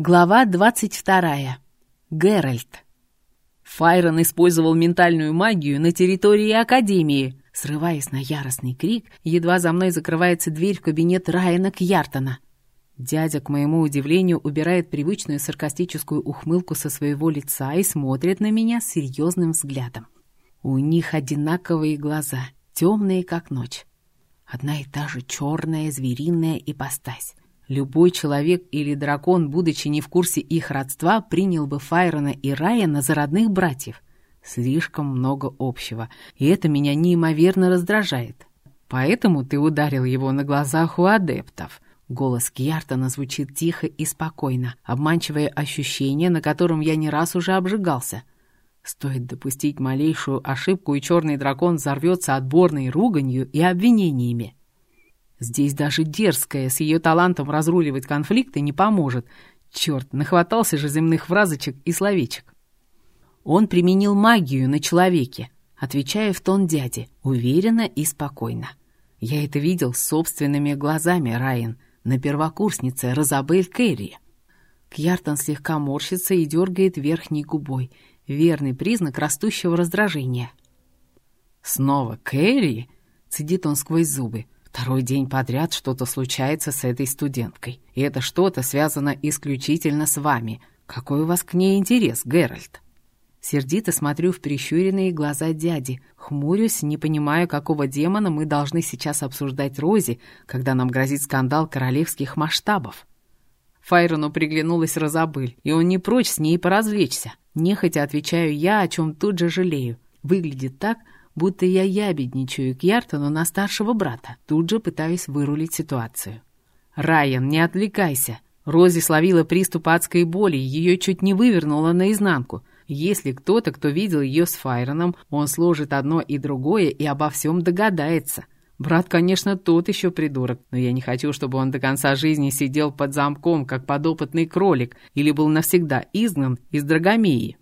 Глава 22. Геральт. Файрон использовал ментальную магию на территории Академии. Срываясь на яростный крик, едва за мной закрывается дверь в кабинет Райана Кьяртона. Дядя, к моему удивлению, убирает привычную саркастическую ухмылку со своего лица и смотрит на меня серьезным взглядом. У них одинаковые глаза, темные, как ночь. Одна и та же черная звериная ипостась. Любой человек или дракон, будучи не в курсе их родства, принял бы Файрона и Райана за родных братьев. Слишком много общего, и это меня неимоверно раздражает. Поэтому ты ударил его на глазах у адептов. Голос Кьяртона звучит тихо и спокойно, обманчивое ощущение, на котором я не раз уже обжигался. Стоит допустить малейшую ошибку, и черный дракон взорвется отборной руганью и обвинениями. Здесь даже дерзкая с ее талантом разруливать конфликты не поможет. Черт, нахватался же земных фразочек и словечек. Он применил магию на человеке, отвечая в тон дяди, уверенно и спокойно. Я это видел собственными глазами, Райан, на первокурснице Розабель Керри. Кьяртон слегка морщится и дергает верхней губой. Верный признак растущего раздражения. «Снова Кэрри?» — цедит он сквозь зубы. Второй день подряд что-то случается с этой студенткой. И это что-то связано исключительно с вами. Какой у вас к ней интерес, Геральт?» Сердито смотрю в прищуренные глаза дяди, хмурюсь, не понимаю, какого демона мы должны сейчас обсуждать Рози, когда нам грозит скандал королевских масштабов. Файрону приглянулась Розабыль, и он не прочь с ней поразвлечься. Нехотя отвечаю я, о чем тут же жалею. Выглядит так, будто я ябедничаю к Яртону на старшего брата. Тут же пытаюсь вырулить ситуацию. «Райан, не отвлекайся!» Рози словила приступ адской боли, ее чуть не вывернуло наизнанку. Если кто-то, кто видел ее с Файроном, он сложит одно и другое и обо всем догадается. Брат, конечно, тот еще придурок, но я не хочу, чтобы он до конца жизни сидел под замком, как подопытный кролик, или был навсегда изгнан из Драгомеи.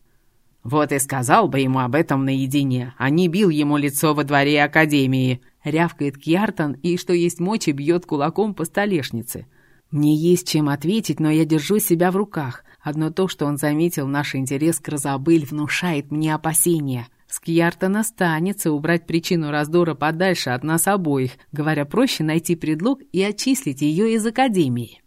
Вот и сказал бы ему об этом наедине, а не бил ему лицо во дворе Академии. Рявкает Кьяртон и, что есть мочи, бьет кулаком по столешнице. Мне есть чем ответить, но я держу себя в руках. Одно то, что он заметил наш интерес к Розабыль, внушает мне опасения. С Кьяртона станется убрать причину раздора подальше от нас обоих, говоря проще, найти предлог и отчислить ее из Академии.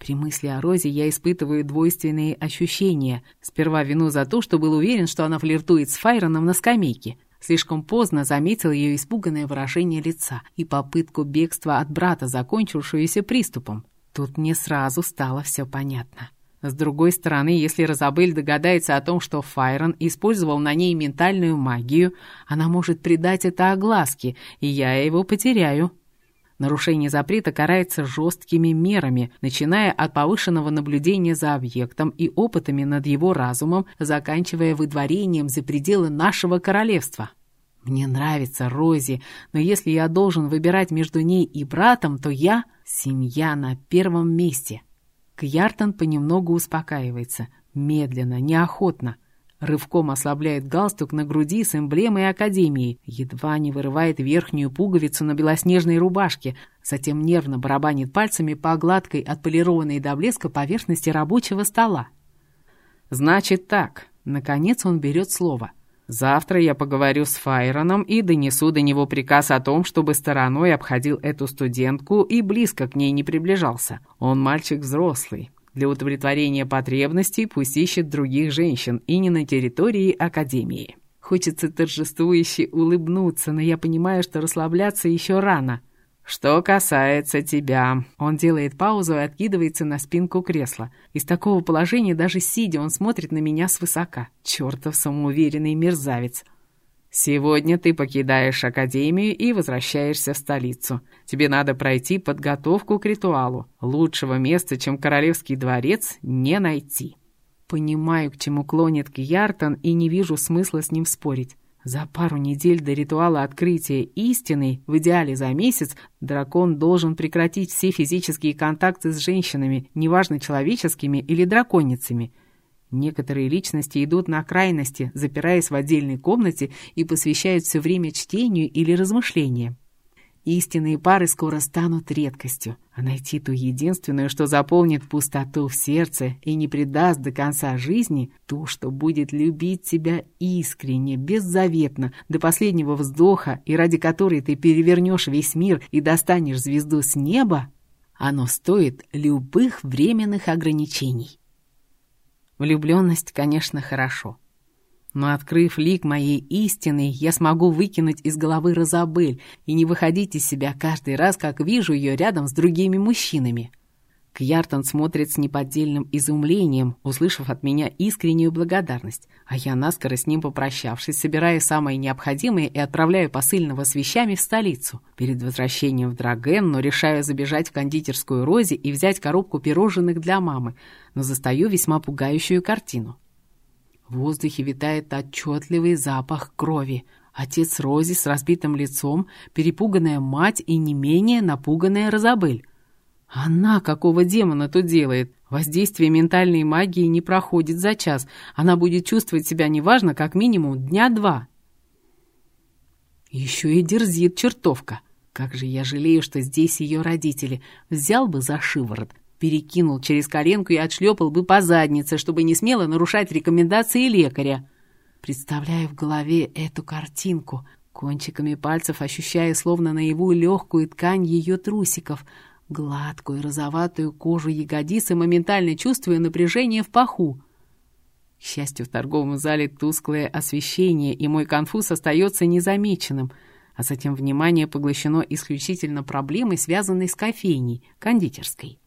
При мысли о Розе я испытываю двойственные ощущения. Сперва вину за то, что был уверен, что она флиртует с Файроном на скамейке. Слишком поздно заметил ее испуганное выражение лица и попытку бегства от брата, закончившуюся приступом. Тут мне сразу стало все понятно. С другой стороны, если Розабель догадается о том, что Файрон использовал на ней ментальную магию, она может придать это огласке, и я его потеряю. Нарушение запрета карается жесткими мерами, начиная от повышенного наблюдения за объектом и опытами над его разумом, заканчивая выдворением за пределы нашего королевства. Мне нравится Рози, но если я должен выбирать между ней и братом, то я — семья на первом месте. Кьяртон понемногу успокаивается, медленно, неохотно — Рывком ослабляет галстук на груди с эмблемой Академии, едва не вырывает верхнюю пуговицу на белоснежной рубашке, затем нервно барабанит пальцами по гладкой, отполированной до блеска поверхности рабочего стола. «Значит так», — наконец он берет слово. «Завтра я поговорю с Файроном и донесу до него приказ о том, чтобы стороной обходил эту студентку и близко к ней не приближался. Он мальчик взрослый, для удовлетворения потребностей пусть ищет других женщин и не на территории Академии. Хочется торжествующе улыбнуться, но я понимаю, что расслабляться еще рано. «Что касается тебя...» Он делает паузу и откидывается на спинку кресла. Из такого положения даже сидя он смотрит на меня свысока. Чертов самоуверенный мерзавец. Сегодня ты покидаешь академию и возвращаешься в столицу. Тебе надо пройти подготовку к ритуалу. Лучшего места, чем королевский дворец, не найти. Понимаю, к чему клонит Кьяртон, и не вижу смысла с ним спорить. За пару недель до ритуала открытия истины, в идеале за месяц, дракон должен прекратить все физические контакты с женщинами, неважно человеческими или драконицами – Некоторые личности идут на крайности, запираясь в отдельной комнате и посвящают все время чтению или размышлениям. Истинные пары скоро станут редкостью, а найти ту единственную, что заполнит пустоту в сердце и не предаст до конца жизни, ту, что будет любить тебя искренне, беззаветно, до последнего вздоха, и ради которой ты перевернешь весь мир и достанешь звезду с неба, оно стоит любых временных ограничений. Влюбленность, конечно, хорошо. Но открыв лик моей истины, я смогу выкинуть из головы Розабель и не выходить из себя каждый раз, как вижу ее рядом с другими мужчинами. Кьяртон смотрит с неподдельным изумлением, услышав от меня искреннюю благодарность, а я, наскоро с ним попрощавшись, собираю самое необходимое и отправляю посыльного с вещами в столицу. Перед возвращением в Драген, но решаю забежать в кондитерскую Розе и взять коробку пирожных для мамы, но застаю весьма пугающую картину. В воздухе витает отчетливый запах крови. Отец Рози с разбитым лицом, перепуганная мать и не менее напуганная Розабель. Она какого демона тут делает? Воздействие ментальной магии не проходит за час. Она будет чувствовать себя неважно, как минимум дня два. Еще и дерзит чертовка. Как же я жалею, что здесь ее родители. Взял бы за шиворот, перекинул через коленку и отшлепал бы по заднице, чтобы не смело нарушать рекомендации лекаря. Представляю в голове эту картинку, кончиками пальцев ощущая словно наяву легкую ткань ее трусиков, гладкую розоватую кожу ягодицы, моментально чувствуя напряжение в паху. К счастью, в торговом зале тусклое освещение, и мой конфуз остается незамеченным, а затем внимание поглощено исключительно проблемой, связанной с кофейней, кондитерской.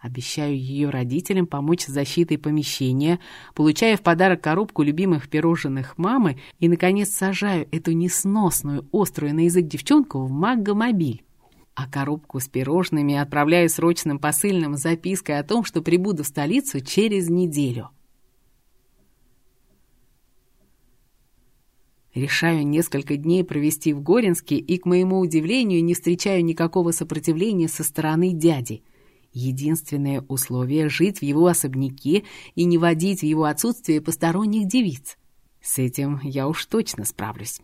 Обещаю ее родителям помочь с защитой помещения, получая в подарок коробку любимых пирожных мамы и, наконец, сажаю эту несносную, острую на язык девчонку в маггомобиль. А коробку с пирожными отправляю срочным посыльным с запиской о том, что прибуду в столицу через неделю. Решаю несколько дней провести в Горинске и, к моему удивлению, не встречаю никакого сопротивления со стороны дяди – Единственное условие — жить в его особняке и не водить в его отсутствие посторонних девиц. С этим я уж точно справлюсь.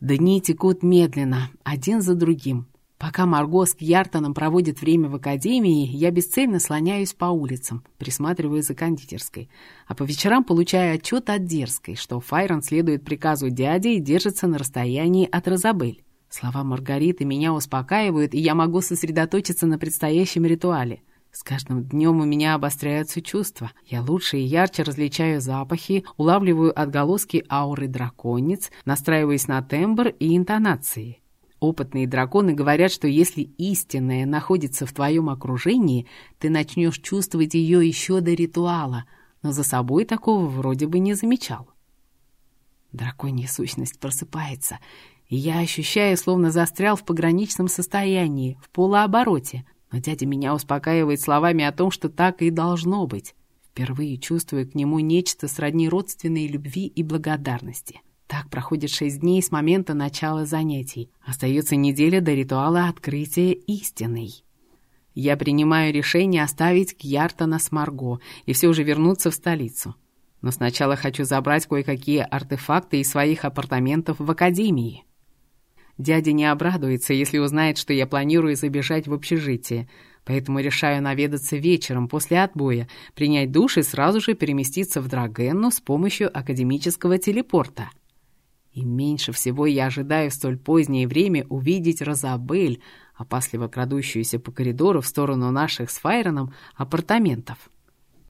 Дни текут медленно, один за другим. Пока Марго с Кьяртоном проводит время в академии, я бесцельно слоняюсь по улицам, присматривая за кондитерской. А по вечерам получаю отчет от Дерзкой, что Файрон следует приказу дяди и держится на расстоянии от Розабель. Слова Маргариты меня успокаивают, и я могу сосредоточиться на предстоящем ритуале. С каждым днем у меня обостряются чувства. Я лучше и ярче различаю запахи, улавливаю отголоски ауры драконец, настраиваясь на тембр и интонации. Опытные драконы говорят, что если истинная находится в твоем окружении, ты начнешь чувствовать ее еще до ритуала, но за собой такого вроде бы не замечал. Драконья сущность просыпается — и я ощущаю, словно застрял в пограничном состоянии, в полуобороте. Но дядя меня успокаивает словами о том, что так и должно быть. Впервые чувствую к нему нечто сродни родственной любви и благодарности. Так проходит шесть дней с момента начала занятий. Остается неделя до ритуала открытия истиной. Я принимаю решение оставить Кьяртона с Марго и все же вернуться в столицу. Но сначала хочу забрать кое-какие артефакты из своих апартаментов в академии. Дядя не обрадуется, если узнает, что я планирую забежать в общежитие, поэтому решаю наведаться вечером после отбоя, принять душ и сразу же переместиться в Драгенну с помощью академического телепорта. И меньше всего я ожидаю в столь позднее время увидеть Розабель, опасливо крадущуюся по коридору в сторону наших с Файроном апартаментов.